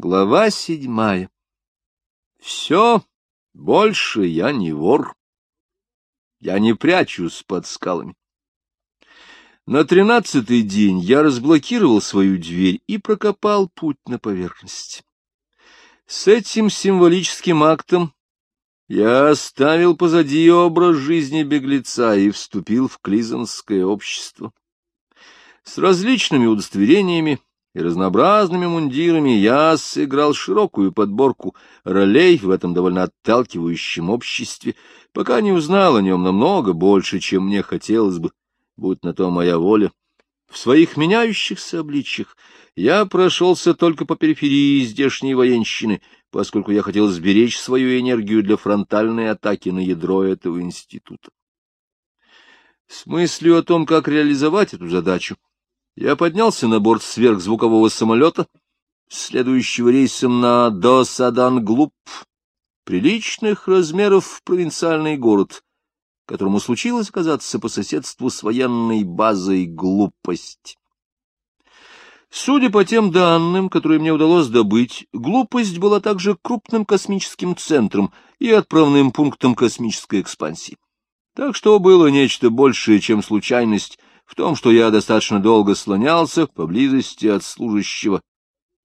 Глава седьмая. Все, больше я не вор. Я не прячусь под скалами. На тринадцатый день я разблокировал свою дверь и прокопал путь на поверхность. С этим символическим актом я оставил позади образ жизни беглеца и вступил в клизанское общество. С различными удостоверениями, и разнообразными мундирами я сыграл широкую подборку ролей в этом довольно отталкивающем обществе, пока не узнал о нем намного больше, чем мне хотелось бы, будь на то моя воля. В своих меняющихся обличьях я прошелся только по периферии здешней военщины, поскольку я хотел сберечь свою энергию для фронтальной атаки на ядро этого института. С мыслью о том, как реализовать эту задачу, я поднялся на борт сверхзвукового самолета, следующего рейсом на Досадан-Глуб, приличных размеров провинциальный город, которому случилось оказаться по соседству с военной базой глупость. Судя по тем данным, которые мне удалось добыть, глупость была также крупным космическим центром и отправным пунктом космической экспансии. Так что было нечто большее, чем случайность, в том, что я достаточно долго слонялся поблизости от служащего,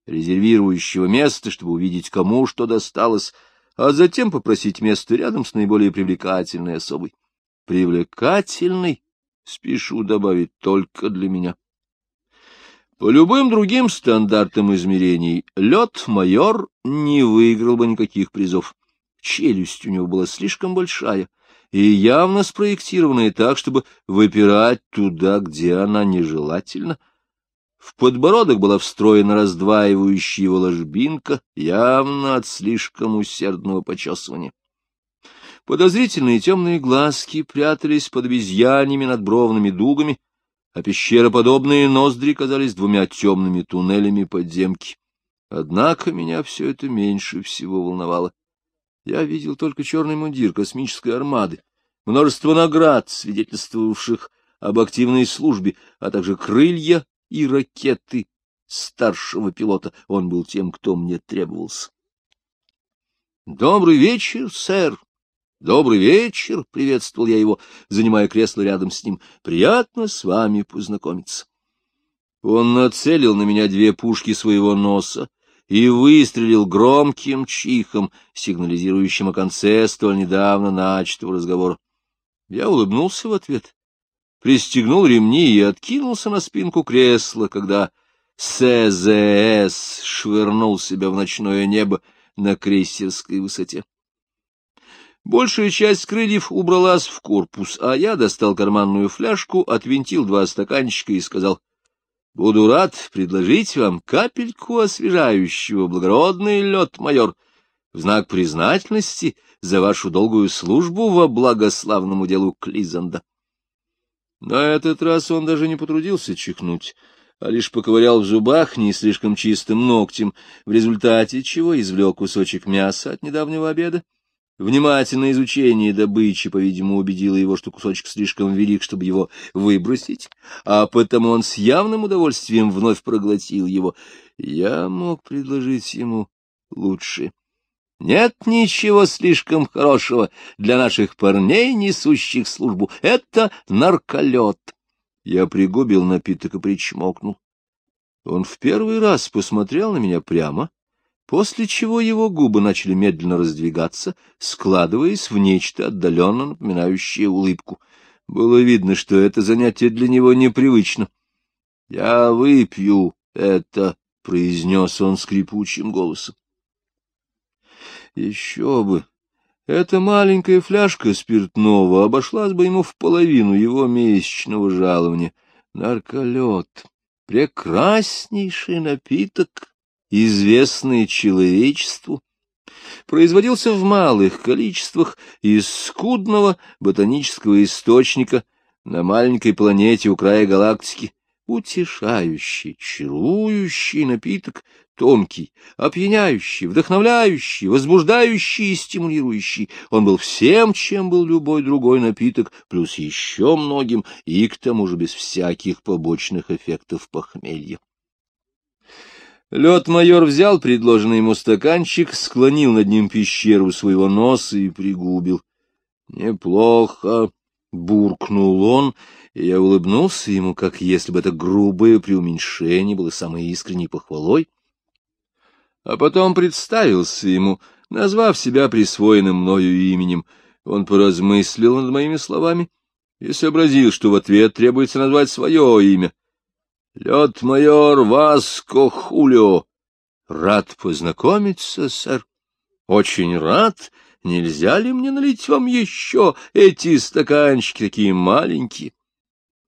резервирующего место, чтобы увидеть, кому что досталось, а затем попросить место рядом с наиболее привлекательной особой. Привлекательный, спешу добавить, только для меня. По любым другим стандартам измерений лед-майор не выиграл бы никаких призов. Челюсть у него была слишком большая — и явно спроектированная так, чтобы выпирать туда, где она нежелательна. В подбородок была встроена раздваивающая его ложбинка, явно от слишком усердного почесывания. Подозрительные темные глазки прятались под обезьяньями надбровными дугами, а пещероподобные ноздри казались двумя темными туннелями подземки. Однако меня все это меньше всего волновало. Я видел только черный мундир космической армады, множество наград, свидетельствовавших об активной службе, а также крылья и ракеты старшего пилота. Он был тем, кто мне требовался. — Добрый вечер, сэр! — Добрый вечер! — приветствовал я его, занимая кресло рядом с ним. — Приятно с вами познакомиться. Он нацелил на меня две пушки своего носа, и выстрелил громким чихом, сигнализирующим о конце столь недавно начатого разговора. Я улыбнулся в ответ, пристегнул ремни и откинулся на спинку кресла, когда СЗС швырнул себя в ночное небо на крейсерской высоте. Большая часть крыльев убралась в корпус, а я достал карманную фляжку, отвинтил два стаканчика и сказал — Буду рад предложить вам капельку освежающего, благородный лед, майор, в знак признательности за вашу долгую службу во благословному делу Клизанда. На этот раз он даже не потрудился чихнуть, а лишь поковырял в зубах не слишком чистым ногтем, в результате чего извлек кусочек мяса от недавнего обеда Внимательное изучение добычи, по-видимому, убедило его, что кусочек слишком велик, чтобы его выбросить, а потому он с явным удовольствием вновь проглотил его. Я мог предложить ему лучше. Нет ничего слишком хорошего для наших парней, несущих службу. Это нарколет. Я пригубил напиток и причмокнул. Он в первый раз посмотрел на меня прямо, после чего его губы начали медленно раздвигаться, складываясь в нечто отдаленно напоминающее улыбку. Было видно, что это занятие для него непривычно. — Я выпью это, — произнес он скрипучим голосом. Еще бы! Эта маленькая фляжка спиртного обошлась бы ему в половину его месячного жалования. Нарколет — прекраснейший напиток! Известный человечеству, производился в малых количествах из скудного ботанического источника на маленькой планете у края галактики, утешающий, чарующий напиток, тонкий, опьяняющий, вдохновляющий, возбуждающий и стимулирующий. Он был всем, чем был любой другой напиток, плюс еще многим, и к тому же без всяких побочных эффектов похмелья. Лед-майор взял предложенный ему стаканчик, склонил над ним пещеру своего носа и пригубил. — Неплохо, — буркнул он, и я улыбнулся ему, как если бы это грубое преуменьшение было самой искренней похвалой. А потом представился ему, назвав себя присвоенным мною именем. Он поразмыслил над моими словами и сообразил, что в ответ требуется назвать свое имя —— Лед-майор Васко Хулио. — Рад познакомиться, сэр. — Очень рад. Нельзя ли мне налить вам еще эти стаканчики такие маленькие?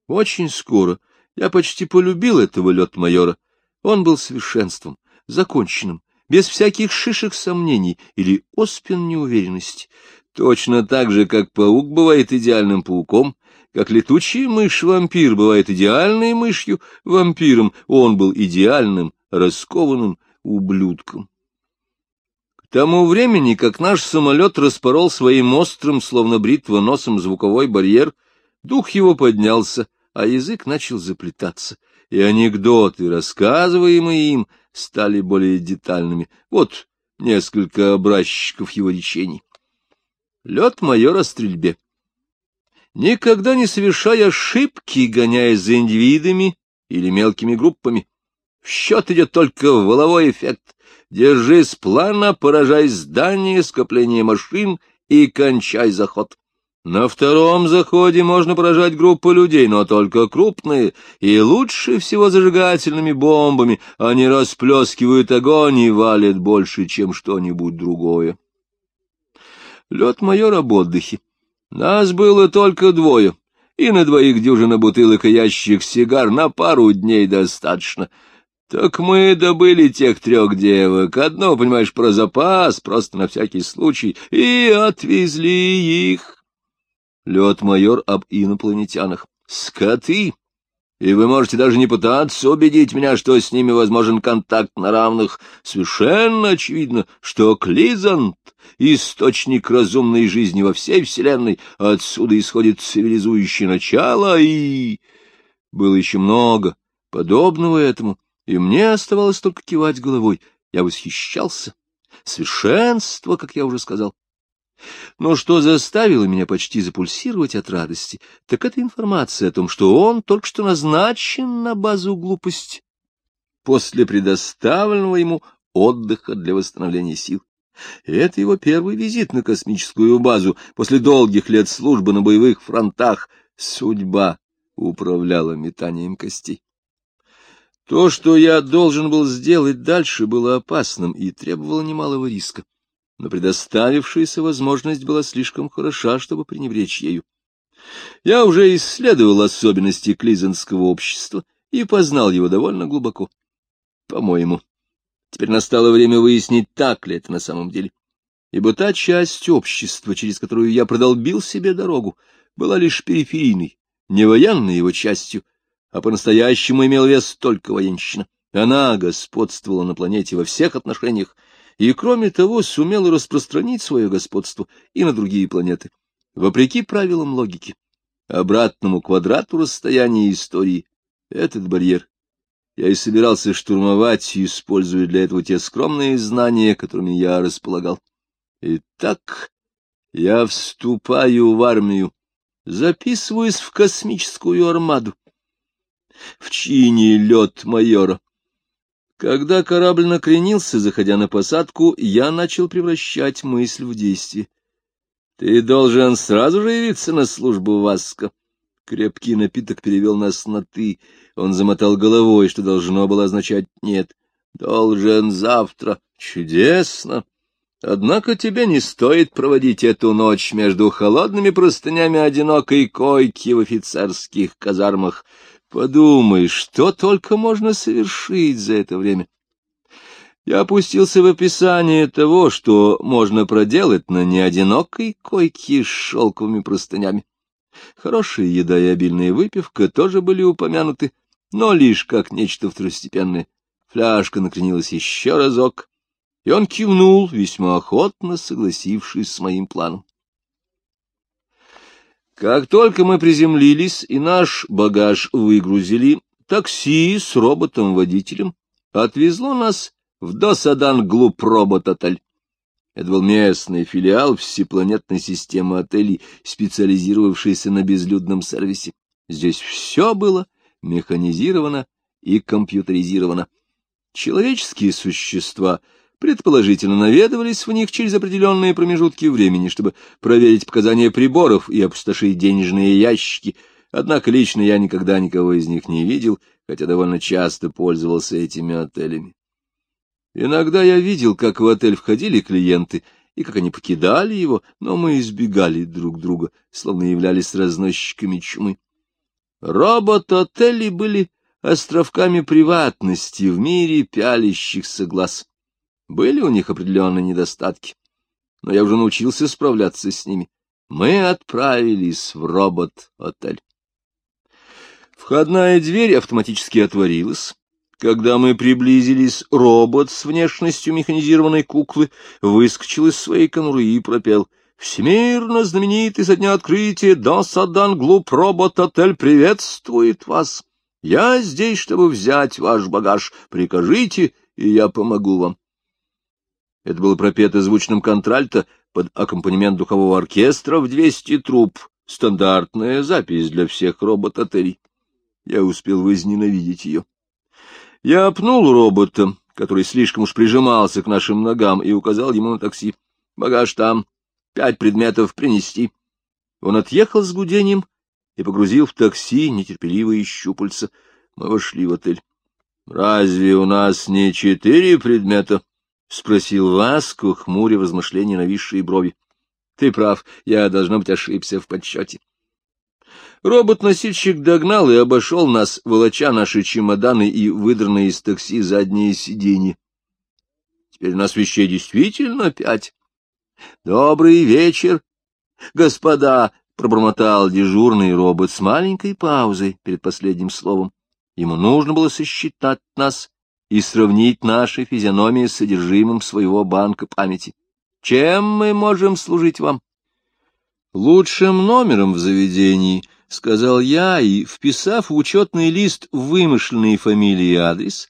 Очень скоро я почти полюбил этого лед-майора. Он был совершенством, законченным, без всяких шишек сомнений или оспин неуверенности. Точно так же, как паук бывает идеальным пауком, как летучая мышь-вампир бывает идеальной мышью-вампиром, он был идеальным, раскованным ублюдком. К тому времени, как наш самолет распорол своим острым, словно бритва, носом звуковой барьер, дух его поднялся, а язык начал заплетаться, и анекдоты, рассказываемые им, стали более детальными. Вот несколько образчиков его речений. Лед майора стрельбе никогда не совершая ошибки, гоняясь за индивидами или мелкими группами. В счет идет только воловой эффект. Держись плана, поражай здание, скопление машин и кончай заход. На втором заходе можно поражать группы людей, но только крупные, и лучше всего зажигательными бомбами. Они расплескивают огонь и валят больше, чем что-нибудь другое. Лед майор об отдыхе. Нас было только двое, и на двоих дюжина бутылок и ящик сигар на пару дней достаточно. Так мы добыли тех трех девок, одно, понимаешь, про запас, просто на всякий случай, и отвезли их. Лед майор об инопланетянах. Скоты! И вы можете даже не пытаться убедить меня, что с ними возможен контакт на равных. Совершенно очевидно, что Клизант — источник разумной жизни во всей Вселенной, отсюда исходит цивилизующее начало, и... Было еще много подобного этому, и мне оставалось только кивать головой. Я восхищался. Совершенство, как я уже сказал. Но что заставило меня почти запульсировать от радости, так это информация о том, что он только что назначен на базу глупости после предоставленного ему отдыха для восстановления сил. Это его первый визит на космическую базу после долгих лет службы на боевых фронтах. Судьба управляла метанием костей. То, что я должен был сделать дальше, было опасным и требовало немалого риска но предоставившаяся возможность была слишком хороша, чтобы пренебречь ею. Я уже исследовал особенности клизенского общества и познал его довольно глубоко. По-моему, теперь настало время выяснить, так ли это на самом деле. Ибо та часть общества, через которую я продолбил себе дорогу, была лишь периферийной, не военной его частью, а по-настоящему имел вес только военщина. Она господствовала на планете во всех отношениях, и, кроме того, сумел распространить свое господство и на другие планеты, вопреки правилам логики, обратному квадрату расстояния истории. Этот барьер я и собирался штурмовать, используя для этого те скромные знания, которыми я располагал. Итак, я вступаю в армию, записываюсь в космическую армаду. В чине лед майора когда корабль накренился, заходя на посадку, я начал превращать мысль в действие. — Ты должен сразу же явиться на службу Васка. Крепкий напиток перевел нас на «ты». Он замотал головой, что должно было означать «нет». «Должен завтра». Чудесно. Однако тебе не стоит проводить эту ночь между холодными простынями одинокой койки в офицерских казармах. Подумай, что только можно совершить за это время. Я опустился в описание того, что можно проделать на неодинокой койке с шелковыми простынями. Хорошая еда и обильная выпивка тоже были упомянуты, но лишь как нечто второстепенное. Фляжка накренилась еще разок, и он кивнул, весьма охотно согласившись с моим планом. Как только мы приземлились и наш багаж выгрузили, такси с роботом-водителем отвезло нас в Досадан Глуп Робот Отель. Это был местный филиал всепланетной системы отелей, специализировавшийся на безлюдном сервисе. Здесь все было механизировано и компьютеризировано. Человеческие существа предположительно наведывались в них через определенные промежутки времени, чтобы проверить показания приборов и опустошить денежные ящики, однако лично я никогда никого из них не видел, хотя довольно часто пользовался этими отелями. Иногда я видел, как в отель входили клиенты, и как они покидали его, но мы избегали друг друга, словно являлись разносчиками чумы. Робот-отели были островками приватности в мире пялящихся глаз. Были у них определенные недостатки, но я уже научился справляться с ними. Мы отправились в робот-отель. Входная дверь автоматически отворилась. Когда мы приблизились, робот с внешностью механизированной куклы выскочил из своей конуры и пропел — Всемирно знаменитый со дня открытия Досадан Глуп Робот Отель приветствует вас. Я здесь, чтобы взять ваш багаж. Прикажите, и я помогу вам. Это было пропето звучным контральто под аккомпанемент духового оркестра в двести труб. Стандартная запись для всех робот-отелей. Я успел возненавидеть ее. Я опнул робота, который слишком уж прижимался к нашим ногам, и указал ему на такси. Багаж там. Пять предметов принести. Он отъехал с гудением и погрузил в такси нетерпеливые щупальца. Мы вошли в отель. — Разве у нас не четыре предмета? — спросил Васко, хмуря размышления нависшие брови. — Ты прав, я, должно быть, ошибся в подсчете. Робот-носильщик догнал и обошел нас, волоча наши чемоданы и выдранные из такси задние сиденья. Теперь нас вещей действительно пять. — Добрый вечер, господа! — пробормотал дежурный робот с маленькой паузой перед последним словом. Ему нужно было сосчитать нас и сравнить наши физиономии с содержимым своего банка памяти. Чем мы можем служить вам? Лучшим номером в заведении, — сказал я, и, вписав в учетный лист вымышленные фамилии и адрес,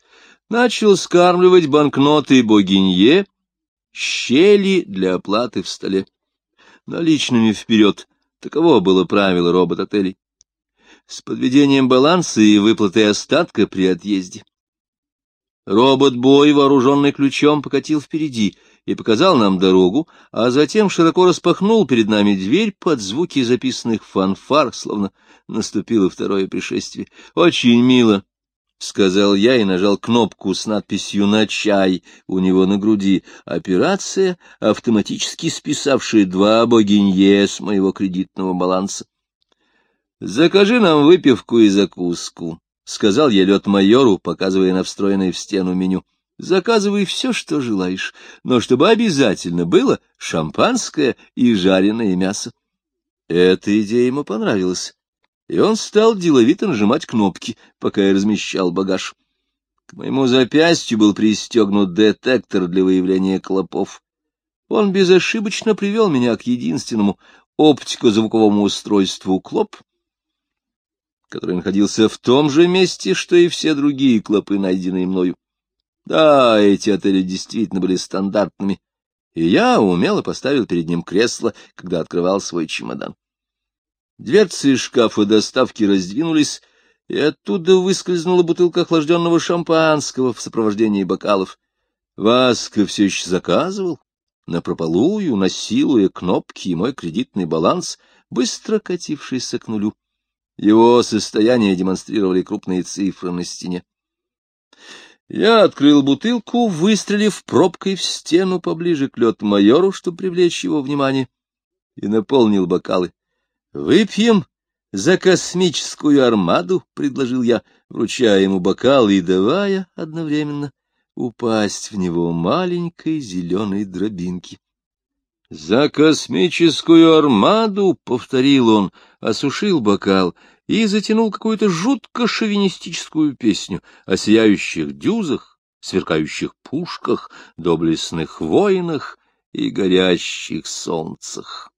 начал скармливать банкноты Богинье щели для оплаты в столе. Наличными вперед. Таково было правило робот-отелей. С подведением баланса и выплатой остатка при отъезде. Робот-бой, вооруженный ключом, покатил впереди и показал нам дорогу, а затем широко распахнул перед нами дверь под звуки записанных фанфар, словно наступило второе пришествие. Очень мило, — сказал я и нажал кнопку с надписью «На чай» у него на груди. Операция, автоматически списавшая два богинье с моего кредитного баланса. — Закажи нам выпивку и закуску, — сказал я лед-майору, показывая на встроенное в стену меню. — Заказывай все, что желаешь, но чтобы обязательно было шампанское и жареное мясо. Эта идея ему понравилась и он стал деловито нажимать кнопки, пока я размещал багаж. К моему запястью был пристегнут детектор для выявления клопов. Он безошибочно привел меня к единственному оптико-звуковому устройству клоп, который находился в том же месте, что и все другие клопы, найденные мною. Да, эти отели действительно были стандартными, и я умело поставил перед ним кресло, когда открывал свой чемодан. Дверцы шкафа доставки раздвинулись, и оттуда выскользнула бутылка охлажденного шампанского в сопровождении бокалов. Васка все еще заказывал, напропалую, насилуя кнопки и мой кредитный баланс, быстро катившийся к нулю. Его состояние демонстрировали крупные цифры на стене. Я открыл бутылку, выстрелив пробкой в стену поближе к лед-майору, чтобы привлечь его внимание, и наполнил бокалы. Выпьем за космическую армаду, — предложил я, вручая ему бокал и давая одновременно упасть в него маленькой зеленой дробинки. — За космическую армаду, — повторил он, осушил бокал и затянул какую-то жутко шовинистическую песню о сияющих дюзах, сверкающих пушках, доблестных воинах и горящих солнцах.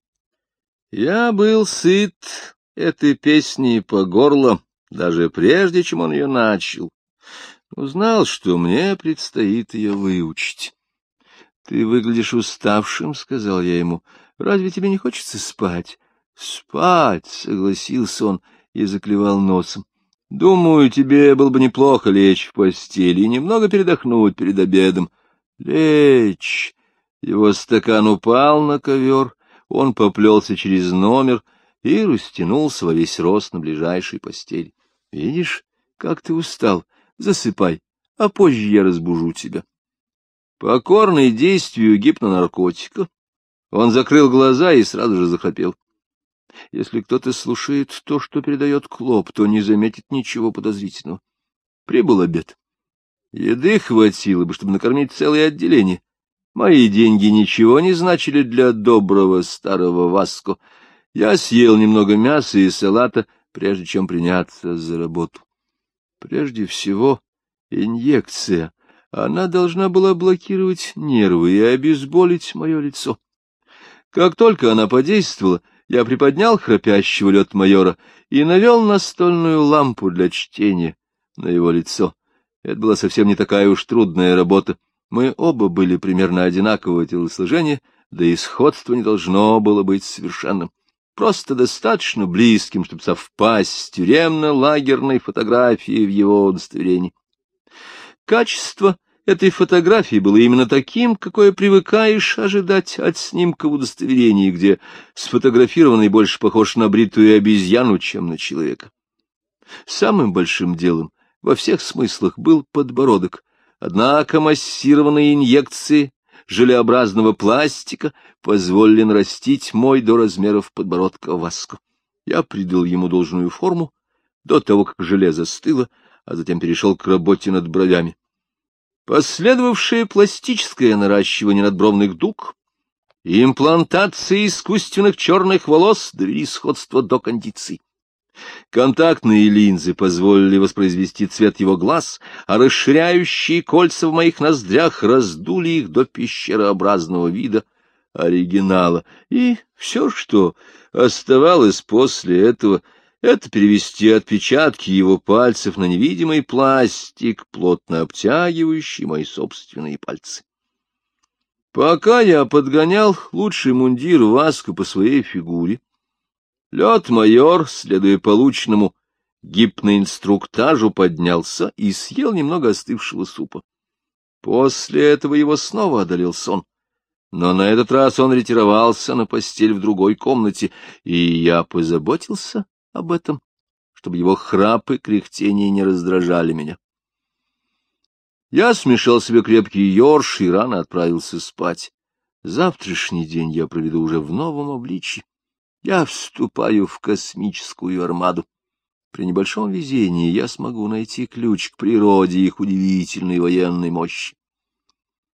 Я был сыт этой песней по горло, даже прежде, чем он ее начал. Узнал, что мне предстоит ее выучить. — Ты выглядишь уставшим, — сказал я ему. — Разве тебе не хочется спать? — Спать, — согласился он и заклевал носом. — Думаю, тебе было бы неплохо лечь в постели и немного передохнуть перед обедом. — Лечь! Его стакан упал на ковер, он поплелся через номер и растянулся во весь рост на ближайшей постели. — Видишь, как ты устал? Засыпай, а позже я разбужу тебя. Покорный действию гипнонаркотика, он закрыл глаза и сразу же захрапел. Если кто-то слушает то, что передает Клоп, то не заметит ничего подозрительного. Прибыл обед. Еды хватило бы, чтобы накормить целое отделение. Мои деньги ничего не значили для доброго старого Васко. Я съел немного мяса и салата, прежде чем приняться за работу. Прежде всего, инъекция. Она должна была блокировать нервы и обезболить мое лицо. Как только она подействовала, я приподнял храпящего лед-майора и навел настольную лампу для чтения на его лицо. Это была совсем не такая уж трудная работа. Мы оба были примерно одинакового телосложения, да и сходство не должно было быть совершенным. Просто достаточно близким, чтобы совпасть с тюремно-лагерной фотографией в его удостоверении. Качество этой фотографии было именно таким, какое привыкаешь ожидать от снимка в удостоверении, где сфотографированный больше похож на бритую обезьяну, чем на человека. Самым большим делом во всех смыслах был подбородок, однако массированные инъекции желеобразного пластика позволили нарастить мой до размеров подбородка Васко. Я придал ему должную форму до того, как железо стыло, а затем перешел к работе над бровями. Последовавшее пластическое наращивание надбровных дуг и имплантация искусственных черных волос довели сходство до кондиций. Контактные линзы позволили воспроизвести цвет его глаз, а расширяющие кольца в моих ноздрях раздули их до пещерообразного вида оригинала. И все, что оставалось после этого — это перевести отпечатки его пальцев на невидимый пластик, плотно обтягивающий мои собственные пальцы. Пока я подгонял лучший мундир Васку по своей фигуре, лед-майор, следуя полученному гипноинструктажу, поднялся и съел немного остывшего супа. После этого его снова одолел сон. Но на этот раз он ретировался на постель в другой комнате, и я позаботился об этом, чтобы его храп и кряхтение не раздражали меня. Я смешал себе крепкий ёрш и рано отправился спать. Завтрашний день я проведу уже в новом обличье. Я вступаю в космическую армаду. При небольшом везении я смогу найти ключ к природе их удивительной военной мощи.